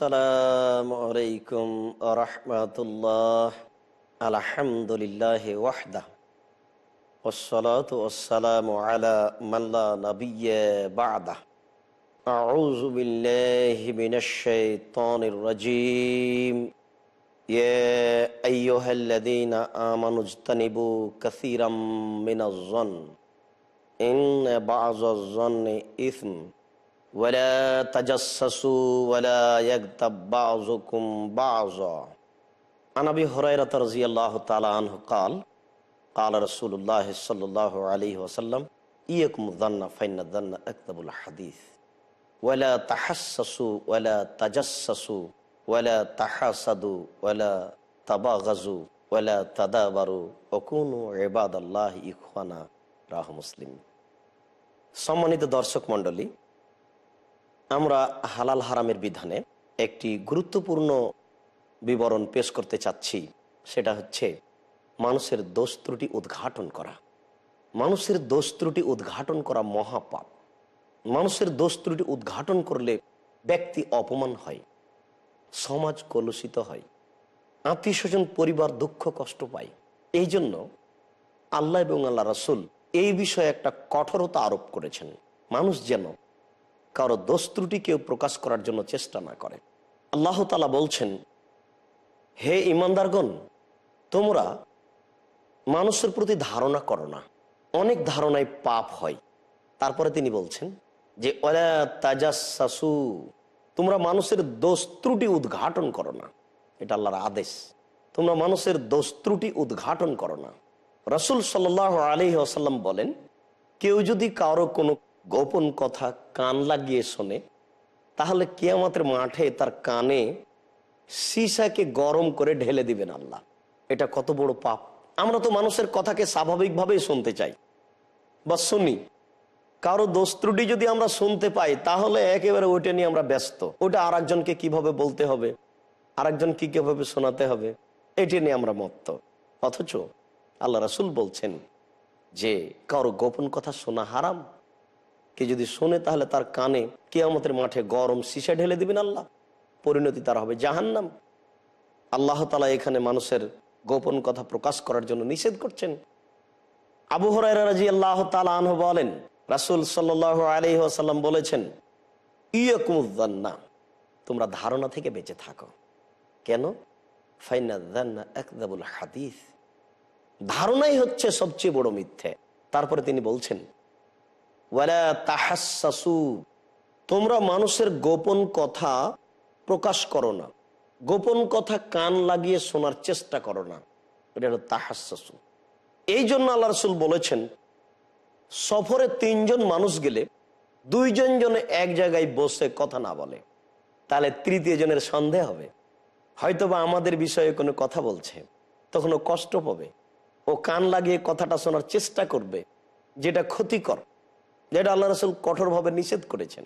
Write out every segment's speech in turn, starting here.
السلام عليكم ورحمة الله. الحمد لله وحده. والصلاة والسلام على من لا نبي بعده. أعوذ بالله من الشيطان الرجيم. يا أيها الذين آمنوا اجتنبوا كثيرا من الظن. إن بعض الظن إثم. ولا تجسسوا ولا يغتب بعضكم بعضا عن ابي هريره رضي الله تعالى عنه قال قال رسول الله صلى الله عليه وسلم اياكم الظن فان الظن اكذب الحديث ولا تحسسوا ولا تجسسوا ولا تحاسدوا ولا تباغزوا ولا تدابروا وكونوا عباد الله اخوانا রাহ মুসলিম সম্মানিত দর্শক মণ্ডলী আমরা হালাল হারামের বিধানে একটি গুরুত্বপূর্ণ বিবরণ পেশ করতে চাচ্ছি, সেটা হচ্ছে মানুষের দোষ ত্রুটি উদ্ঘাটন করা। মানুষের দোষ ত্রুটি উদ্ঘাটন করা মহাপাপ মানুষের দোষ ত্রুটি উদ্ঘাটন করলে ব্যক্তি অপমান হয়, সমাজ কলুষিত হয় আত্মীয় স্বজন পরিবার দুঃখ কষ্ট পায়। এই জন্য আল্লাহ এবং আল্লাহ রসুল এই বিষয়ে একটা কঠোরতা আরোপ করেছেন। মানুষ যেন কারও দোষ ত্রুটি কেউ প্রকাশ করার জন্য চেষ্টা না করে। আল্লাহ তালা বলছেন, হে ইমানদারগণ তোমরা মানুষের প্রতি ধারণা করো না। অনেক ধারণায় পাপ হয়। তারপরে তিনি বলছেন যে তাজাসু তোমরা মানুষের দোষ ত্রুটি উদ্ঘাটন করো না। এটা আল্লাহর আদেশ। তোমরা মানুষের দোষ ত্রুটি উদ্ঘাটন করো না। রসুল সাল্লাহ আলী আসাল্লাম বলেন, কেউ যদি কারও কোনো গোপন কথা কান লাগিয়ে শোনে, তাহলে কেয়ামতের মাঠে তার কানে সিসাকে গরম করে ঢেলে দিবেন আল্লাহ। এটা কত বড় পাপ। আমরা তো মানুষের কথাকে স্বাভাবিকভাবেই শুনতে চাই। বা শুনি, কারও দোষ যদি আমরা শুনতে পাই, তাহলে একেবারে ওইটা নিয়ে আমরা ব্যস্ত। ওটা আর একজনকে কীভাবে বলতে হবে? আর একজন কি কীভাবে শোনাতে হবে? এটি নিয়ে আমরা মত্ত। অথচ আল্লাহ রাসুল বলছেন যে, কারও গোপন কথা শোনা হারাম কে যদি শোনে তাহলে তার কানে কেয়ামতের মাঠে গরম সিসা ঢেলে দিবেন আল্লাহ। পরিণতি তার হবে জাহান্নাম। আল্লাহ তালা এখানে মানুষের গোপন কথা প্রকাশ করার জন্য নিষেধ করছেন। আবু হরাই আল্লাহ তালা আনহ বলেন, রাসুল সাল আলি আসাল্লাম বলেছেন ইয়কুমুদ্দান্না তোমরা ধারণা থেকে বেঁচে থাকো। কেন? একদাবুল হাদিস। ধারণাই হচ্ছে সবচেয়ে বড় মিথ্যে। তারপরে তিনি বলছেন তোমরা মানুষের গোপন কথা প্রকাশ করো না। গোপন কথা কান লাগিয়ে শোনার চেষ্টা করো না। এটা তাহাসু এই জন্য আল্লাহ রসুল বলেছেন, সফরে তিনজন মানুষ গেলে দুইজন জনে এক জায়গায় বসে কথা না বলে, তাহলে তৃতীয় জনের সন্দেহ হবে। হয়তোবা আমাদের বিষয়ে কোনো কথা বলছে তখন ও কষ্ট পাবে। ও কান লাগিয়ে কথাটা শোনার চেষ্টা করবে, যেটা ক্ষতিকর। যেটা আল্লাহ রসুল কঠোরভাবে নিষেধ করেছেন।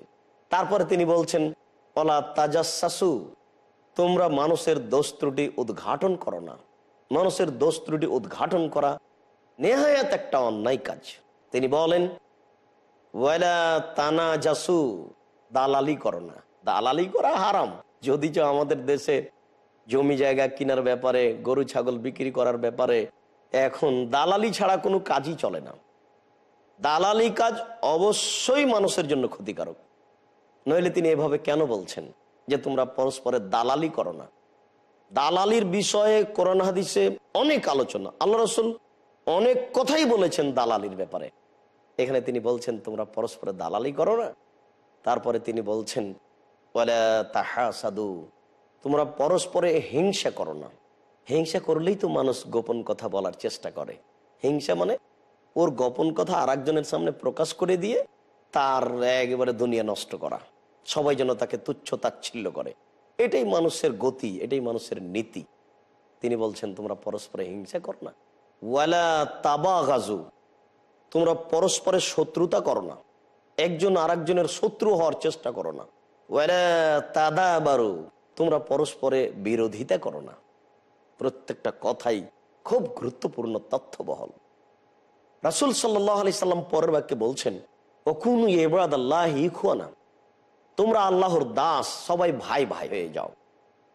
তারপরে তিনি বলছেন অলা তাজাসু তোমরা মানুষের দোষ ত্রুটি উদ্ঘাটন করো না। মানুষের দোষ ত্রুটি উদ্ঘাটন করা নেহায়াত একটা অন্যায় কাজ। তিনি বলেন, ওয়ালা তানা জাসু দালালি করো না। দালালি করা হারাম। যদি আমাদের দেশে জমি জায়গা কেনার ব্যাপারে, গরু, ছাগল বিক্রি করার ব্যাপারে, এখন দালালি ছাড়া কোনো কাজই চলে না। দালালি কাজ অবশ্যই মানুষের জন্য ক্ষতিকারক। নইলে তিনি এভাবে কেন বলছেন যে তোমরা পরস্পরের দালালি করো না? দালালির বিষয়ে কোরআন হাদিসে অনেক আলোচনা। আল্লাহ রসুল অনেক কথাই বলেছেন দালালির ব্যাপারে। এখানে তিনি বলছেন, তোমরা পরস্পরের দালালি করো না? তারপরে তিনি বলছেন তাহা সাধু তোমরা পরস্পরে হিংসা করো না। হিংসা করলেই তো মানুষ গোপন কথা বলার চেষ্টা করে। হিংসা মানে ওর গোপন কথা আর একজনের সামনে প্রকাশ করে দিয়ে তার একেবারে দুনিয়া নষ্ট করা। সবাই যেন তাকে তুচ্ছ তাচ্ছিল্য করে। এটাই মানুষের গতি, এটাই মানুষের নীতি। তিনি বলছেন, তোমরা পরস্পরে হিংসা করো না। ওয়ালা তাবা গাজু তোমরা পরস্পরের শত্রুতা করো না। একজন আরেকজনের শত্রু হওয়ার চেষ্টা করো না। ওয়ালা তাদা বারু তোমরা পরস্পরে বিরোধিতা করো না। প্রত্যেকটা কথাই খুব গুরুত্বপূর্ণ তথ্যবহল। রাসুল সাল্লাম পরের বাক্যে বলছেন অকুন এবাদ আল্লাহ তোমরা আল্লাহর দাস, সবাই ভাই ভাই হয়ে যাও।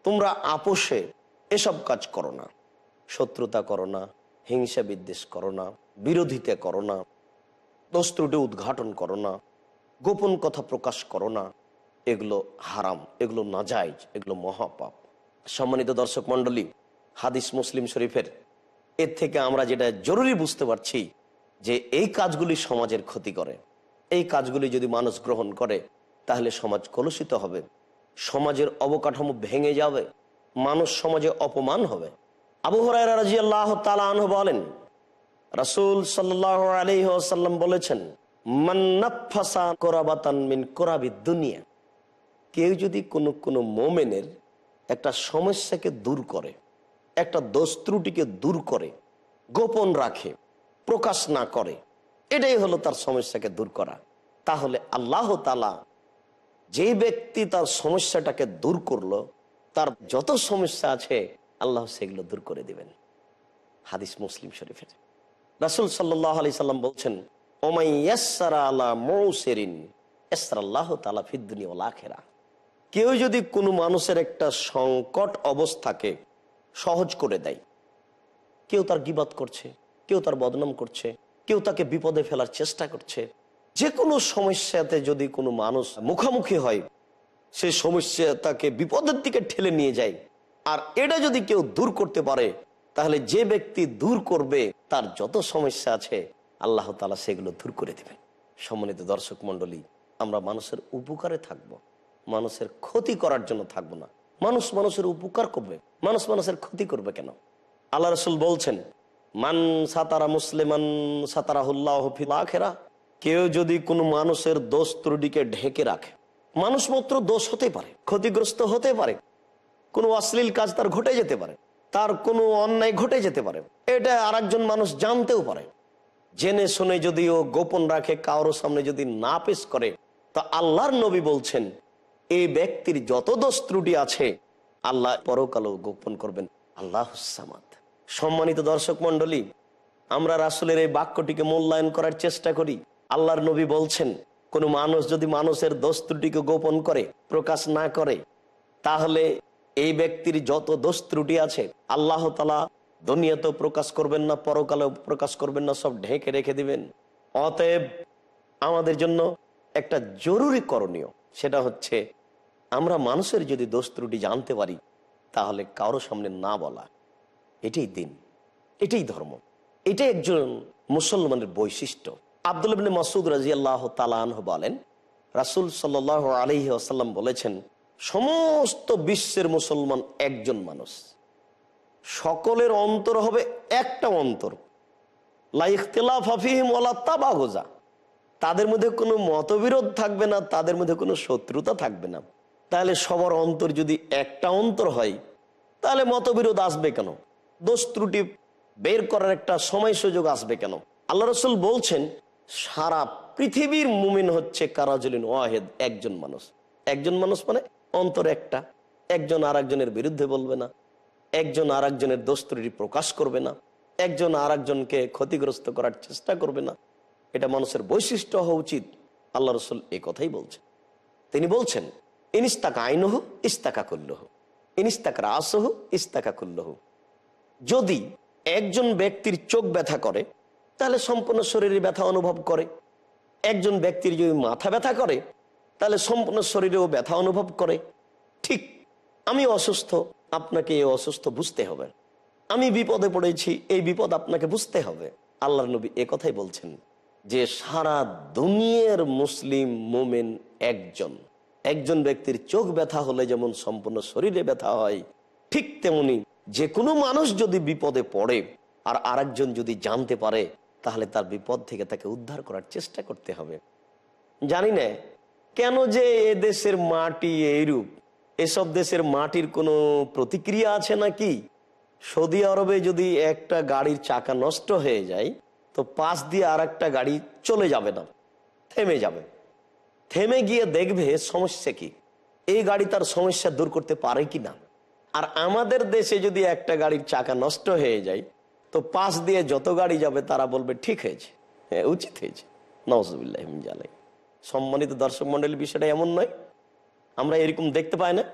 তোমরা আপোষে এসব কাজ করো না। শত্রুতা করো না, হিংসা বিদ্বেষ করো না, বিরোধিতা করো না, দোষ ত্রুটি উদ্ঘাটন করো না, গোপন কথা প্রকাশ করো না। এগুলো হারাম, এগুলো নাজাইজ এগুলো মহাপাপ। সম্মানিত দর্শক মন্ডলী হাদিস মুসলিম শরীফের, এর থেকে আমরা যেটা জরুরি বুঝতে পারছি যে এই কাজগুলি সমাজের ক্ষতি করে। এই কাজগুলি যদি মানুষ গ্রহণ করে, তাহলে সমাজ কলুষিত হবে। সমাজের অবকাঠামো ভেঙে যাবে। মানুষ সমাজে অপমান হবে। আবু হরাইরা বলেন, রাসুল সাল্লাহ বলেছেন দুনিয়া। কেউ যদি কোনো কোনো মোমেনের একটা সমস্যাকে দূর করে, একটা দোষ ত্রুটিকে দূর করে, গোপন রাখে প্রকাশ না করে। এটাই হলো তার সমস্যাকে দূর করা। তাহলে আল্লাহ তালা যে ব্যক্তি তার সমস্যাটাকে দূর করল, তার যত সমস্যা আছে, আল্লাহ সেগুলো দূর করে দিবেন। হাদিস মুসলিম শরীফের। রাসুল সাল্লাহ আলি সাল্লাম বলছেন কেউ যদি কোনো মানুষের একটা সংকট অবস্থাকে সহজ করে দেয়, কেউ তার গিবাদ করছে। কেউ তার বদনাম করছে, কেউ তাকে বিপদে ফেলার চেষ্টা করছে। যে কোনো সমস্যাতে যদি কোনো মানুষ মুখোমুখি হয়, সে সমস্যা তাকে বিপদের দিকে ঠেলে নিয়ে যায়। আর এটা যদি কেউ দূর করতে পারে, তাহলে যে ব্যক্তি দূর করবে, তার যত সমস্যা আছে, আল্লাহ তালা সেগুলো দূর করে দেবেন। সম্মানিত দর্শক মন্ডলী আমরা মানুষের উপকারে থাকব। মানুষের ক্ষতি করার জন্য থাকব না। মানুষ মানুষের উপকার করবে, মানুষ মানুষের ক্ষতি করবে কেন? আল্লাহ রসুল বলছেন মান সাতারা মুসলিমান সাতারাহুল্লাহ কেউ যদি কোনো মানুষের দোষ ত্রুটিকে ঢেকে রাখে, মানুষ মাত্র দোষ হতে পারে, ক্ষতিগ্রস্ত হতে পারে, কোনো অশ্লীল কাজ তার ঘটে যেতে পারে, তার কোনো অন্যায় ঘটে যেতে পারে, এটা আর মানুষ জানতেও পারে। জেনে শুনে যদি ও গোপন রাখে কারোর সামনে যদি না পেশ করে, তা আল্লাহর নবী বলছেন এই ব্যক্তির যত দোষ ত্রুটি আছে, আল্লাহ পরকালও গোপন করবেন, আল্লাহ সম্মানিত দর্শক মন্ডলী আমরা রাসুলের এই বাক্যটিকে মূল্যায়ন করার চেষ্টা করি। আল্লাহর নবী বলছেন, কোনো মানুষ যদি মানুষের দোষ ত্রুটিকে গোপন করে, প্রকাশ না করে, তাহলে এই ব্যক্তির যত দোষ ত্রুটি আছে, আল্লাহ তালা দুনিয়াতেও প্রকাশ করবেন না, পরকালেও প্রকাশ করবেন না, সব ঢেকে রেখে দিবেন। অতএব আমাদের জন্য একটা জরুরি করণীয়, সেটা হচ্ছে আমরা মানুষের যদি দোষ ত্রুটি জানতে পারি, তাহলে কারও সামনে না বলা। এটাই দিন, এটাই ধর্ম, এটাই একজন মুসলমানের বৈশিষ্ট্য। আব্দুল মাসুদ রাজি আল্লাহ তালাহ বলেন, রাসুল সাল আলহি আসাল্লাম বলেছেন, সমস্ত বিশ্বের মুসলমান একজন মানুষ। সকলের অন্তর হবে একটা অন্তর। তাবাগোজা। তাদের মধ্যে কোনো মতবিরোধ থাকবে না, তাদের মধ্যে কোনো শত্রুতা থাকবে না। তাহলে সবার অন্তর যদি একটা অন্তর হয়, তাহলে মতবিরোধ আসবে কেন? দোষ ত্রুটি বের করার একটা সময় সুযোগ আসবে কেন? আল্লাহ রসুল বলছেন, সারা পৃথিবীর মুমিন হচ্ছে কারাজলিন ওয়াহেদ, একজন মানুষ। একজন মানুষ মানে অন্তর একটা। একজন আর একজনের বিরুদ্ধে বলবে না। একজন আর একজনের দোষ ত্রুটি প্রকাশ করবে না। একজন আর একজনকে ক্ষতিগ্রস্ত করার চেষ্টা করবে না। এটা মানুষের বৈশিষ্ট্য হওয়া উচিত। আল্লাহ রসুল এই কথাই বলছেন। তিনি বলছেন ইনিস্তাকা আইনহ ইস্তাকা কুল্লহ। ইনিস্তাকা রাসহ ইস্তাকা কুল্লহ। যদি একজন ব্যক্তির চোখ ব্যথা করে, তাহলে সম্পূর্ণ শরীরে ব্যথা অনুভব করে। একজন ব্যক্তির যদি মাথা ব্যথা করে, তাহলে সম্পূর্ণ শরীরেও ব্যথা অনুভব করে। ঠিক, আমি অসুস্থ, আপনাকে এই অসুস্থ বুঝতে হবে। আমি বিপদে পড়েছি, এই বিপদ আপনাকে বুঝতে হবে। আল্লাহ নবী এ কথাই বলছেন যে, সারা দুনিয়ার মুসলিম মোমেন একজন। একজন ব্যক্তির চোখ ব্যথা হলে যেমন সম্পূর্ণ শরীরে ব্যথা হয়, ঠিক তেমনি যে কোনো মানুষ যদি বিপদে পড়ে আর আরেকজন যদি জানতে পারে, তাহলে তার বিপদ থেকে তাকে উদ্ধার করার চেষ্টা করতে হবে। জানি না, কেন যে এ দেশের মাটি এইরূপ? এসব দেশের মাটির কোনো প্রতিক্রিয়া আছে নাকি? সৌদি আরবে যদি একটা গাড়ির চাকা নষ্ট হয়ে যায়, তো পাশ দিয়ে আর একটা গাড়ি চলে যাবে না, থেমে যাবে। থেমে গিয়ে দেখবে সমস্যা কি? এই গাড়ি তার সমস্যা দূর করতে পারে কি না আর আমাদের দেশে যদি একটা গাড়ির চাকা নষ্ট হয়ে যায়, তো পাশ দিয়ে যত গাড়ি যাবে তারা বলবে, ঠিক হয়েছে হ্যাঁ উচিত হয়েছে। নজবুল্লাহ জালাই সম্মানিত দর্শক মন্ডলী, বিষয়টা এমন নয়, আমরা এরকম দেখতে পাই না।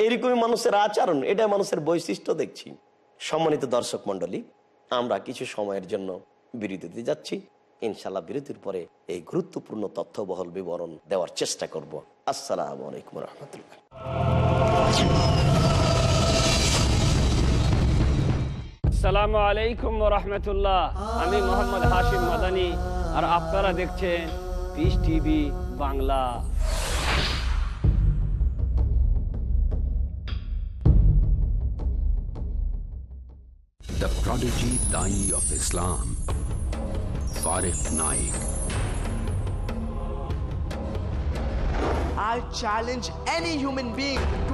এরকমই মানুষের আচরণ, এটা মানুষের বৈশিষ্ট্য দেখছি। সম্মানিত দর্শক মন্ডলী, আমরা কিছু সময়ের জন্য বিরতিতে যাচ্ছি। ইনশাল্লাহ বিরতির পরে এই গুরুত্বপূর্ণ তথ্যবহল বিবরণ দেওয়ার চেষ্টা করব। আসসালামু আলাইকুম রহমতুল্লাহ। আসসালামু আলাইকুম রহমতুল্লাহ আমি মোহাম্মদ হাশিম মাদানি আর আপনারা দেখছেন peace TV Bangla The prodigy Dai of Islam. Farif Naik. I challenge any human being to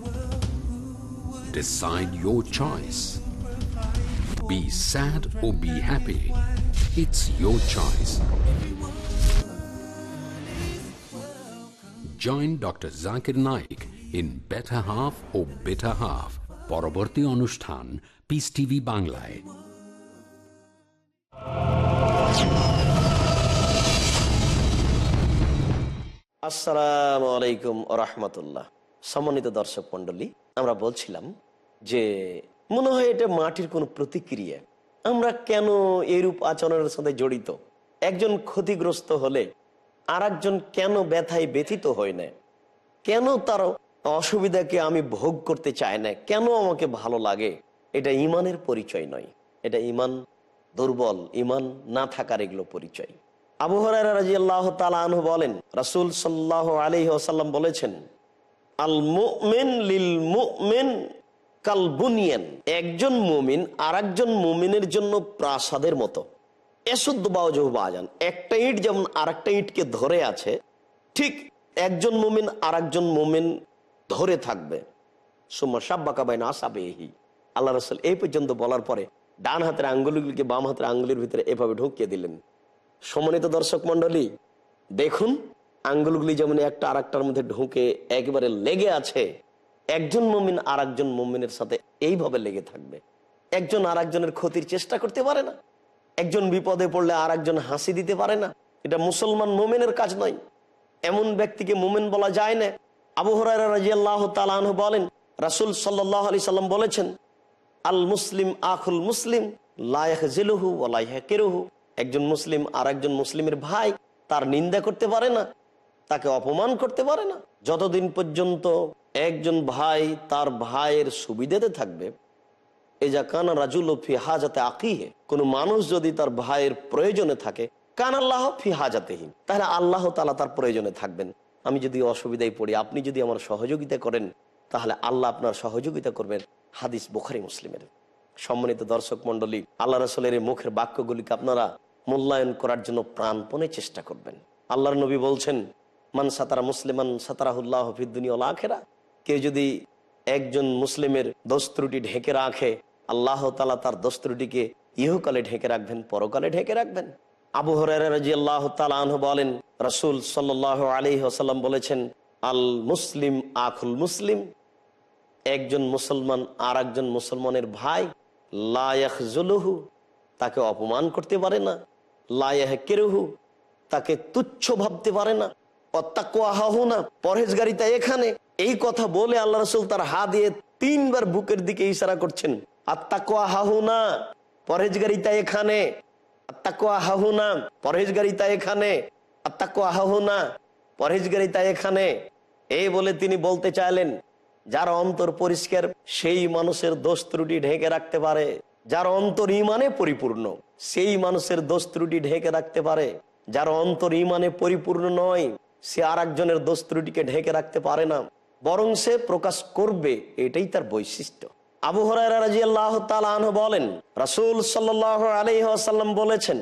decide your choice be sad or be happy it's your choice Join Dr. Zakir Naik in Better Half or Bitter Half. পরবর্তী অনুষ্ঠান piece TV বাংলায় আসসালামু আলাইকুম রহমতুল্লাহ সম্মানিত দর্শক মন্ডলী আমরা বলছিলাম যে মনে হয় এটা মাটির কোনো প্রতিক্রিয়া। আমরা কেন এরূপ আচরণের সাথে জড়িত? একজন ক্ষতিগ্রস্ত হলে আর কেন ব্যথায় ব্যথিত হয় না? কেন তার অসুবিধাকে আমি ভোগ করতে চাই না? কেন আমাকে ভালো লাগে? এটা ইমানের পরিচয় নয়। এটা ইমান দুর্বল, ইমান না থাকার এগুলো পরিচয়। আবু হরাইরা রাদিয়াল্লাহু তাআলা আনহু বলেন, রাসূল সাল্লাহ আলাইহি ওয়াসাল্লাম বলেছেন আল মুমিন লিল মুমিন কালবুনিয়ান। একজন মুমিন আর একজন মুমিনের জন্য প্রাসাদের মতো। এসুদ্দ বাউজহ বাজান একটা ইট যেমন আর একটা ইটকে ধরে আছে, ঠিক একজন মুমিন আর একজন মুমিন ধরে থাকবে। সুম্মা সাব্বাকা বাইনা আসাবেহি। আল্লাহ রসুল এই পর্যন্ত বলার পরে ডান হাতের আঙ্গুলগুলিকে বাম হাতের আঙ্গুলির ভিতরে এভাবে ঢুকিয়ে দিলেন। সম্মানিত দর্শক মন্ডলী দেখুন আঙ্গুলগুলি যেমন একটা আর একটার মধ্যে ঢুকে একবারে লেগে আছে, একজন মমিন আর একজন মমিনের সাথে এইভাবে লেগে থাকবে। একজন আর একজনের ক্ষতির চেষ্টা করতে পারে না। একজন বিপদে পড়লে আর একজন হাসি দিতে পারে না। এটা মুসলমান মোমেনের কাজ নয়। এমন ব্যক্তিকে মোমেন বলা যায় না। আবু হরাহ তালাহ বলেন, রাসুল সাল্লাহ সাল্লাম বলেছেন, আল মুসলিম আখুল মুসলিম লায়াহ জিলুহু কেরুহু একজন মুসলিম আর একজন মুসলিমের ভাই তার নিন্দা করতে পারে না। তাকে অপমান করতে পারে না। যতদিন পর্যন্ত একজন ভাই তার ভাইয়ের সুবিধাতে থাকবে এজা কানা রাজুল ফি হাজাতে আকিহে, কোনো মানুষ যদি তার ভাইয়ের প্রয়োজনে থাকে, কান আল্লাহ ফি হাজাতেহীন তাহলে আল্লাহ তালা তার প্রয়োজনে থাকবেন। আমি যদি অসুবিধায় পড়ি, আপনি যদি আমার সহযোগিতা করেন, তাহলে আল্লাহ আপনার সহযোগিতা করবেন হাদিস বোখারি মুসলিমের। সম্মানিত দর্শক মন্ডলী আল্লাহ রসলের মুখের বাক্যগুলিকে আপনারা মূল্যায়ন করার জন্য প্রাণপণে চেষ্টা করবেন। আল্লাহর নবী বলছেন মান সাতারা মুসলিমান সাতারাহুল্লাহ ফিদ্দুনিয়া আখেরা। কেউ যদি একজন মুসলিমের দোস্ত্রুটি ঢেকে রাখে, আল্লাহ তালা তার দোস্ত্রুটিকে ইহকালে ঢেকে রাখবেন, পরকালে ঢেকে রাখবেন। আবু হরাজি আল্লাহ তালাহ বলেন, রসুল সাল্লাহ আলী আসাল্লাম বলেছেন, আল মুসলিম আখুল মুসলিম। একজন মুসলমান আর একজন মুসলমানের ভাই লায়াহ জুলুহু তাকে অপমান করতে পারে না। লায়াহ কেরুহু তাকে তুচ্ছ ভাবতে পারে না। অত্যাকু না পরহেজগারিতা এখানে। এই কথা বলে আল্লাহ রসুল তার হা দিয়ে তিনবার বুকের দিকে ইশারা করছেন। আত্মাকু আহাহু না পরহেজগারিতা এখানে। আত্মাকু আহাহু না পরহেজগারিতা এখানে। আত্মাকু আহাহু না পরহেজগারিতা এখানে। এই বলে তিনি বলতে চাইলেন, যার অন্তর পরিষ্কার, সেই মানুষের দোষ ত্রুটি ঢেকে রাখতে পারে। যার অন্তর ইমানে পরিপূর্ণ, সেই মানুষের দোষ ত্রুটি ঢেকে রাখতে পারে। যার অন্তর ইমানে পরিপূর্ণ নয় সে আর একজনের দোষ ত্রুটিকে ঢেকে রাখতে পারে না। বরং সে প্রকাশ করবে, এটাই তার বৈশিষ্ট্য। আবু হরাই আল্লাহ বলেন, রাসুল আলহাসাল্লাম বলেছেন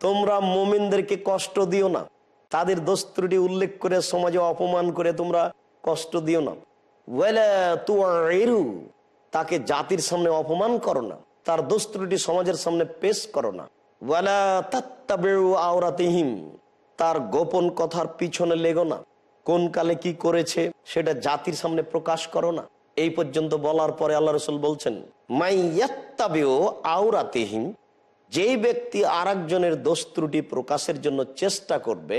তোমরা মোমিনদেরকে কষ্ট দিও না। তাদের দোস্ত্রুটি উল্লেখ করে সমাজে অপমান করে তোমরা কষ্ট দিও না। তাকে জাতির সামনে অপমান করো না। তার দোস্ত্রুটি সমাজের সামনে পেশ করো না। আওরাতিহিম, তার গোপন কথার পিছনে লেগো না। কোন কালে কি করেছে, সেটা জাতির সামনে প্রকাশ করো না। এই পর্যন্ত বলার পরে আল্লাহ রসুল বলছেন মাইয়াত্তাবেও আওরাতিহিম, যেই ব্যক্তি আর একজনের দোষ ত্রুটি প্রকাশের জন্য চেষ্টা করবে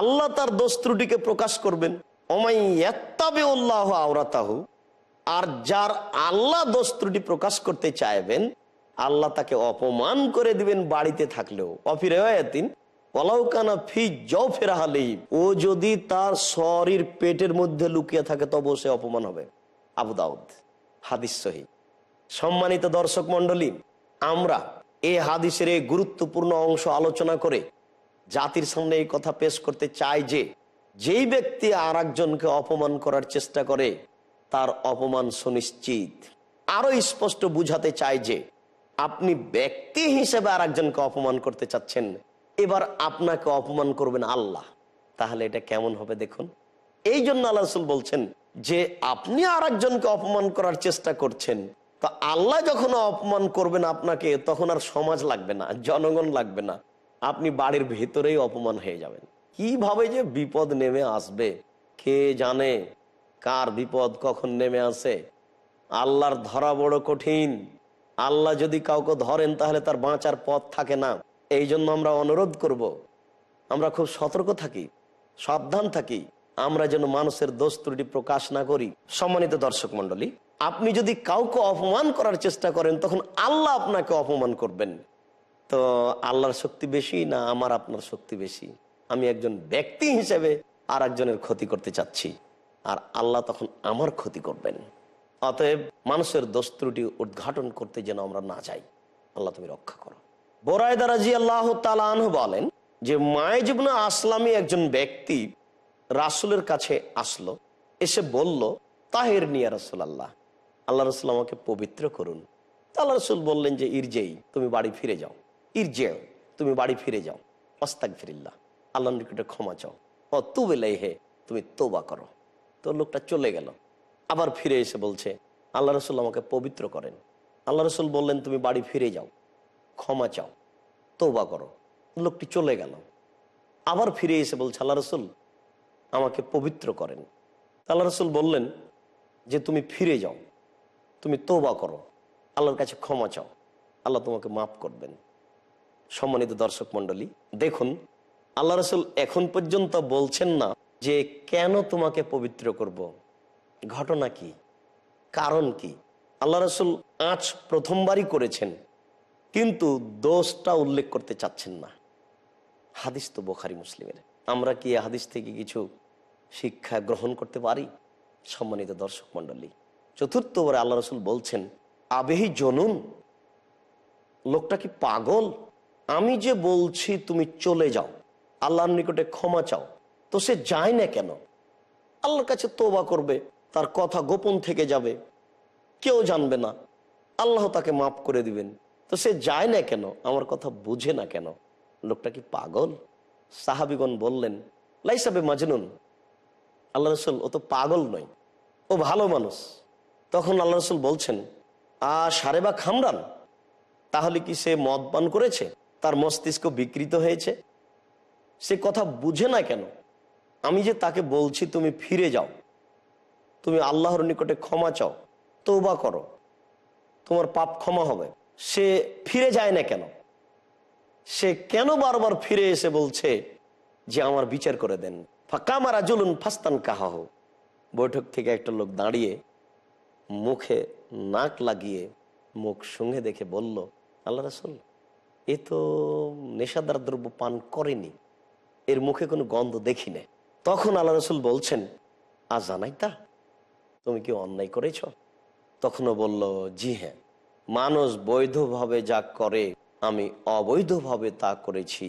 আল্লাহ তার দোষ ত্রুটিকে প্রকাশ করবেন। আওরাতাহু, আর যার আল্লাহ দোষ ত্রুটি প্রকাশ করতে চাইবেন আল্লাহ তাকে অপমান করে দিবেন বাড়িতে থাকলেও। অফিরায়াতিন পলাউকানা ফি জও ফেরাহালেই ও যদি তার শরীর পেটের মধ্যে লুকিয়ে থাকে তবু সে অপমান হবে। আবু দাউদ, হাদিস সহি। সম্মানিত দর্শক মন্ডলী আমরা এই হাদিসের এই গুরুত্বপূর্ণ অংশ আলোচনা করে জাতির সামনে এই কথা পেশ করতে চাই যে, যেই ব্যক্তি আর একজনকে অপমান করার চেষ্টা করে, তার অপমান সুনিশ্চিত। আরও স্পষ্ট বুঝাতে চাই যে আপনি ব্যক্তি হিসেবে আর একজনকে অপমান করতে চাচ্ছেন, এবার আপনাকে অপমান করবেন আল্লাহ। তাহলে এটা কেমন হবে দেখুন? এই জন্য আল্লাহ বলছেন যে, আপনি আর একজনকে অপমান করার চেষ্টা করছেন, তো আল্লাহ যখন অপমান করবেন আপনাকে, তখন আর সমাজ লাগবে না, জনগণ লাগবে না। আপনি বাড়ির ভেতরেই অপমান হয়ে যাবেন। কীভাবে যে বিপদ নেমে আসবে? কে জানে? কার বিপদ কখন নেমে আসে? আল্লাহর ধরা বড় কঠিন। আল্লাহ যদি কাউকে ধরেন, তাহলে তার বাঁচার পথ থাকে না। এই জন্য আমরা অনুরোধ করব। আমরা খুব সতর্ক থাকি, সাবধান থাকি, আমরা যেন মানুষের দোষ ত্রুটি প্রকাশ না করি। সম্মানিত দর্শক মন্ডলী আপনি যদি কাউকে অপমান করার চেষ্টা করেন, তখন আল্লাহ আপনাকে অপমান করবেন। তো আল্লাহর শক্তি বেশি না আমার আপনার শক্তি বেশি? আমি একজন ব্যক্তি হিসেবে আর একজনের ক্ষতি করতে চাচ্ছি, আর আল্লাহ তখন আমার ক্ষতি করবেন। অতএব মানুষের দোষ ত্রুটি উদ্ঘাটন করতে যেন আমরা না যাই। আল্লাহ তুমি রক্ষা করো। বোরায়দারাজি আল্লাহ তালাহ বলেন যে মায়েজিবনা আসলামী একজন ব্যক্তি রাসুলের কাছে আসলো, এসে বলল, তাহের নিয়া রসুল আল্লাহ আল্লাহ রসুল আমাকে পবিত্র করুন। আল্লাহ রসুল বললেন যে, ইরজেই, তুমি বাড়ি ফিরে যাও। ইরজেও তুমি বাড়ি ফিরে যাও। অস্তাক ফিরিল্লা আল্লাহ নিকটে ক্ষমা চাও। ও তু বেলাই হে তুমি তোবা করো। তো লোকটা চলে গেল। আবার ফিরে এসে বলছে, আল্লাহ রসুল আমাকে পবিত্র করেন। আল্লাহ রসুল বললেন, তুমি বাড়ি ফিরে যাও, ক্ষমা চাও তৌবা করো। লোকটি চলে গেল। আবার ফিরে এসে বলছে, আল্লাহ রসুল আমাকে পবিত্র করেন। আল্লাহ রসুল বললেন যে, তুমি ফিরে যাও, তুমি তৌবা করো, আল্লাহর কাছে ক্ষমা চাও, আল্লাহ তোমাকে মাফ করবেন। সম্মানিত দর্শক মণ্ডলী, দেখুন, আল্লাহ রসুল এখন পর্যন্ত বলছেন না যে, কেন তোমাকে পবিত্র করব। ঘটনা কি? কারণ কি? আল্লাহ রসুল আঁচ প্রথমবারই করেছেন, কিন্তু দোষটা উল্লেখ করতে চাচ্ছেন না। হাদিস তো বোখারি, মুসলিমের। আমরা কি হাদিস থেকে কিছু শিক্ষা গ্রহণ করতে পারি? সম্মানিত দর্শক মণ্ডলী, চতুর্থবারে আল্লাহ রসুল বলছেন, আবেহি জনুন, লোকটা কি পাগল? আমি যে বলছি তুমি চলে যাও, আল্লাহর নিকটে ক্ষমা চাও, তো সে যায় না কেন? আল্লাহর কাছে তোবা করবে তার কথা গোপন থেকে যাবে। কেউ জানবে না। আল্লাহ তাকে মাফ করে দিবেন। তো সে যায় না কেন? আমার কথা বুঝে না কেন? লোকটা কি পাগল? সাহাবিগণ বললেন লাইসাবে মাজনুন। আল্লাহ রসুল, ও তো পাগল নয়। ও ভালো মানুষ। তখন আল্লাহ রসুল বলছেন, আ সারে বা খামরান? তাহলে কি সে মদ পান করেছে? তার মস্তিষ্ক বিকৃত হয়েছে? সে কথা বুঝে না কেন? আমি যে তাকে বলছি, তুমি ফিরে যাও। তুমি আল্লাহর নিকটে ক্ষমা চাও তৌবা করো। তোমার পাপ ক্ষমা হবে। সে ফিরে যায় না কেন? সে কেন বারবার ফিরে এসে বলছে যে আমার বিচার করে দেন? ফাঁকামারা জুলুন ফাস্তান কাহাহ। বৈঠক থেকে একটা লোক দাঁড়িয়ে মুখে নাক লাগিয়ে মুখ সঙ্গে দেখে বলল, আল্লাহ রাসুল, এ তো নেশাদার দ্রব্য পান করেনি। এর মুখে কোনো গন্ধ দেখি না তখন আল্লাহ রসুল বলছেন জানাই তা তুমি কি অন্যায় করেছ? তখনও বলল, জি হ্যাঁ মানুষ বৈধভাবে যা করে, আমি অবৈধভাবে তা করেছি।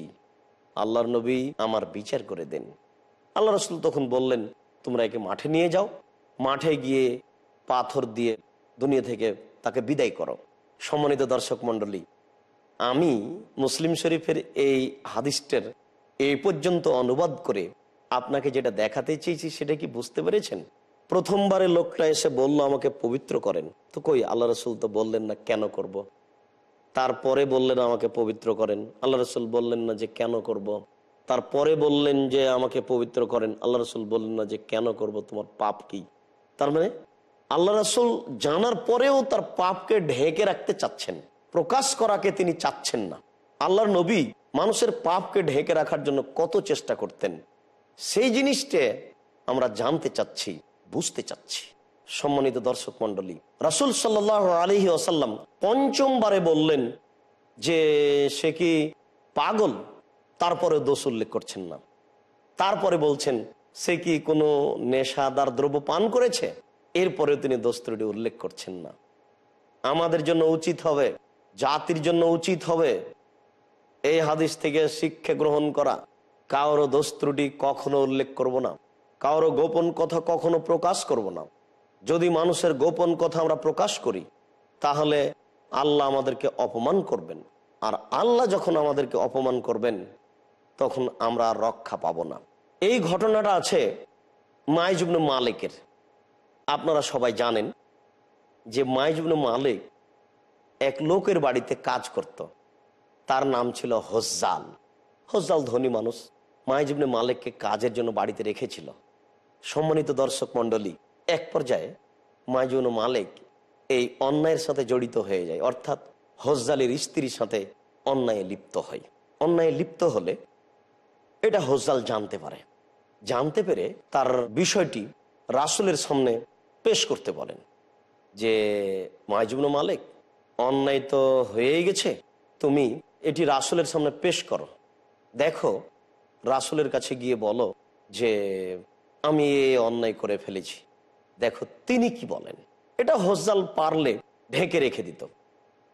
আল্লাহর নবী আমার বিচার করে দেন। আল্লাহ রসুল তখন বললেন, তোমরা একে মাঠে নিয়ে যাও, মাঠে গিয়ে পাথর দিয়ে দুনিয়া থেকে তাকে বিদায় করো। সম্মানিত দর্শক মণ্ডলী, আমি মুসলিম শরীফের এই হাদিসটার এই পর্যন্ত অনুবাদ করে আপনাকে যেটা দেখাতে চেয়েছি সেটা কি বুঝতে পেরেছেন? প্রথমবারে লোকটা এসে বলল, আমাকে পবিত্র করেন। তো কই, আল্লাহ রসুল তো বললেন না কেন করব। তারপরে বললেন, আমাকে পবিত্র করেন। আল্লাহ রসুল বললেন না যে কেন করব। তারপরে বললেন যে, আমাকে পবিত্র করেন। আল্লাহ রসুল বললেন না যে কেন করব? তোমার পাপ কি? তার মানে আল্লাহ রসুল জানার পরেও তার পাপকে ঢেকে রাখতে চাচ্ছেন। প্রকাশ করাকে তিনি চাচ্ছেন না। আল্লাহর নবী মানুষের পাপকে ঢেকে রাখার জন্য কত চেষ্টা করতেন। সেই জিনিসটা আমরা জানতে চাচ্ছি। বুঝতে চাচ্ছি। সম্মানিত দর্শক মন্ডলী রাসুল সাল্লাহ আলহি আসাল্লাম পঞ্চমবারে বললেন যে সে কি পাগল? তারপরে দোষ উল্লেখ করছেন না। তারপরে বলছেন, সে কি কোনো নেশাদার দ্রব্য পান করেছে? এরপরে তিনি দোষ ত্রুটি উল্লেখ করছেন না। আমাদের জন্য উচিত হবে, জাতির জন্য উচিত হবে এই হাদিস থেকে শিক্ষা গ্রহণ করা। কারও দোষ ত্রুটি কখনো উল্লেখ করব না। কারও গোপন কথা কখনো প্রকাশ করব না। যদি মানুষের গোপন কথা আমরা প্রকাশ করি, তাহলে আল্লাহ আমাদেরকে অপমান করবেন। আর আল্লাহ যখন আমাদেরকে অপমান করবেন, তখন আমরা রক্ষা পাব না। এই ঘটনাটা আছে মাইজুবন মালিকের। আপনারা সবাই জানেন যে মাইজুবন মালিক এক লোকের বাড়িতে কাজ করত। তার নাম ছিল হজ্জাল। হজ্জাল ধনী মানুষ। মাইজুবনে মালিককে কাজের জন্য বাড়িতে রেখেছিল। সম্মানিত দর্শক মণ্ডলী, এক পর্যায়ে মাইজুবন মালিক এই অন্যায়ের সাথে জড়িত হয়ে যায়। অর্থাৎ হজ্জালের স্ত্রীর সাথে অন্যায়ে লিপ্ত হয়। অন্যায়ে লিপ্ত হলে এটা হজ্জাল জানতে পারে। জানতে পেরে তার বিষয়টি রাসুলের সামনে পেশ করতে বলেন যে মাইজুবন মালিক, অন্যায় তো হয়েই গেছে। তুমি এটি রাসুলের সামনে পেশ করো। দেখো, রাসুলের কাছে গিয়ে বলো যে আমি এ অন্যায় করে ফেলেছি। দেখো, তিনি কি বলেন? এটা হজ্জাল পারলে ঢেকে রেখে দিত,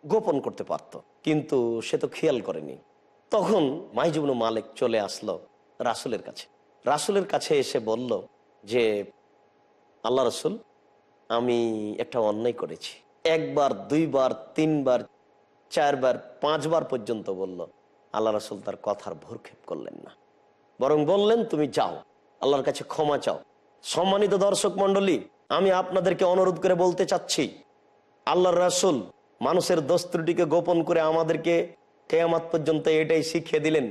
গোপন করতে পারত, কিন্তু সে তো খেয়াল করেনি। তখন মাইজুবন মালিক চলে আসলো রাসুলের কাছে। রাসুলের কাছে এসে বলল যে, আল্লাহ রসুল, আমি একটা অন্যায় করেছি। একবার, দুইবার, তিনবার, চারবার, পাঁচবার পর্যন্ত বলল, আল্লাহ রসুল তার কথার ভরক্ষেপ করলেন না। বরং বললেন, তুমি যাও। আল্লাহর কাছে ক্ষমা চাও। সম্মানিত দর্শক মন্ডলী আমি আপনাদেরকে অনুরোধ করে বলতে চাচ্ছি, আল্লাহর রাসুল মানুষের দোষ ত্রুটিকে গোপন করে আমাদেরকে কেয়ামাত পর্যন্ত এটাই শিখিয়ে দিলেন।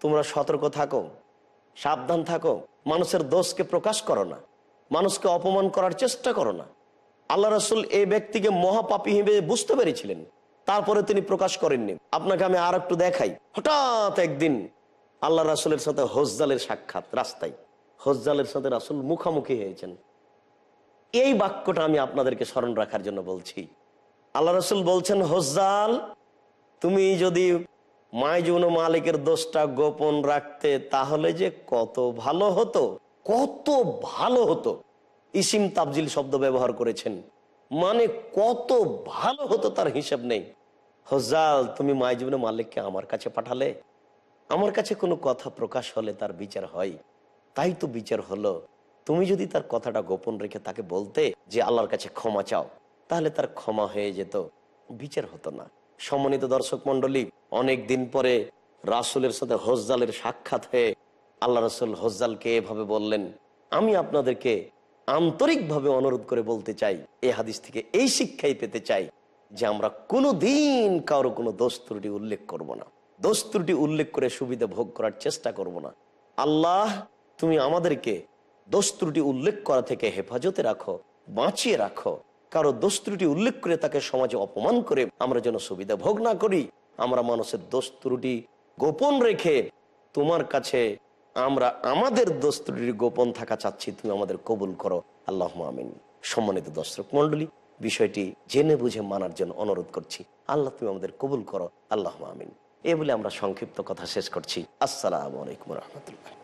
তোমরা সতর্ক থাকো, সাবধান থাকো, মানুষের দোষকে প্রকাশ করো না, মানুষকে অপমান করার চেষ্টা করো না। আল্লাহ রসুল এই ব্যক্তিকে মহাপাপী হিসেবে বুঝতে পেরেছিলেন, তারপরে তিনি প্রকাশ করেননি। আপনাকে আমি আর একটু দেখাই, হঠাৎ একদিন আল্লাহ রাসুলের সাথে হজ্জালের সাক্ষাৎ, রাস্তায়। হজ্জালের সাথে রাসুল মুখামুখি হয়েছেন। এই বাক্যটা আমি আপনাদেরকে স্মরণ রাখার জন্য বলছি। আল্লাহ রসুল বলছেন হজ্জাল তুমি যদি মাইজুন মালিকের দোষটা গোপন রাখতে, তাহলে যে কত ভালো হতো, কত ভালো হতো। ইসিম তাবজিল শব্দ ব্যবহার করেছেন। মানে কত ভালো হতো তার হিসাব নেই। হজাল তুমি মাইজুন মালিককে আমার কাছে পাঠালে? আমার কাছে কোনো কথা প্রকাশ হলে তার বিচার হয়। তাই তো বিচার হলো। তুমি যদি তার কথাটা গোপন রেখে তাকে বলতে যে আল্লাহর কাছে ক্ষমা চাও, তাহলে তার ক্ষমা হয়ে যেত। বিচার হতো না। সম্মানিত দর্শক মন্ডলী অনেক দিন পরে রাসুলের সাথে হজ্জালের সাক্ষাৎ হয়ে আল্লাহ রসুল হজ্জালকে এভাবে বললেন, আমি আপনাদেরকে আন্তরিকভাবে অনুরোধ করে বলতে চাই, এ হাদিস থেকে এই শিক্ষাই পেতে চাই যে আমরা কোনো দিন কারও কোনো দোষ ত্রুটি উল্লেখ করব না। দোষ ত্রুটি উল্লেখ করে সুবিধা ভোগ করার চেষ্টা করব না। আল্লাহ তুমি আমাদেরকে দোষ ত্রুটি উল্লেখ করা থেকে হেফাজতে রাখো, বাঁচিয়ে রাখো। কারও দোষ ত্রুটি উল্লেখ করে তাকে সমাজে অপমান করে আমরা যেন সুবিধা ভোগ না করি, আমরা মানুষের দোষ ত্রুটি গোপন রেখে তোমার কাছে আমরা আমাদের দোষ ত্রুটির গোপন থাকা চাচ্ছি, তুমি আমাদের কবুল করো। আল্লাহ আমিন। সম্মানিত দর্শক মন্ডলী বিষয়টি জেনে বুঝে মানার জন্য অনুরোধ করছি। আল্লাহ তুমি আমাদের কবুল করো। আল্লাহ আমিন। এ বলে আমরা সংক্ষিপ্ত কথা শেষ করছি। আসসালামু আলাইকুম রহমতুল্লাহ।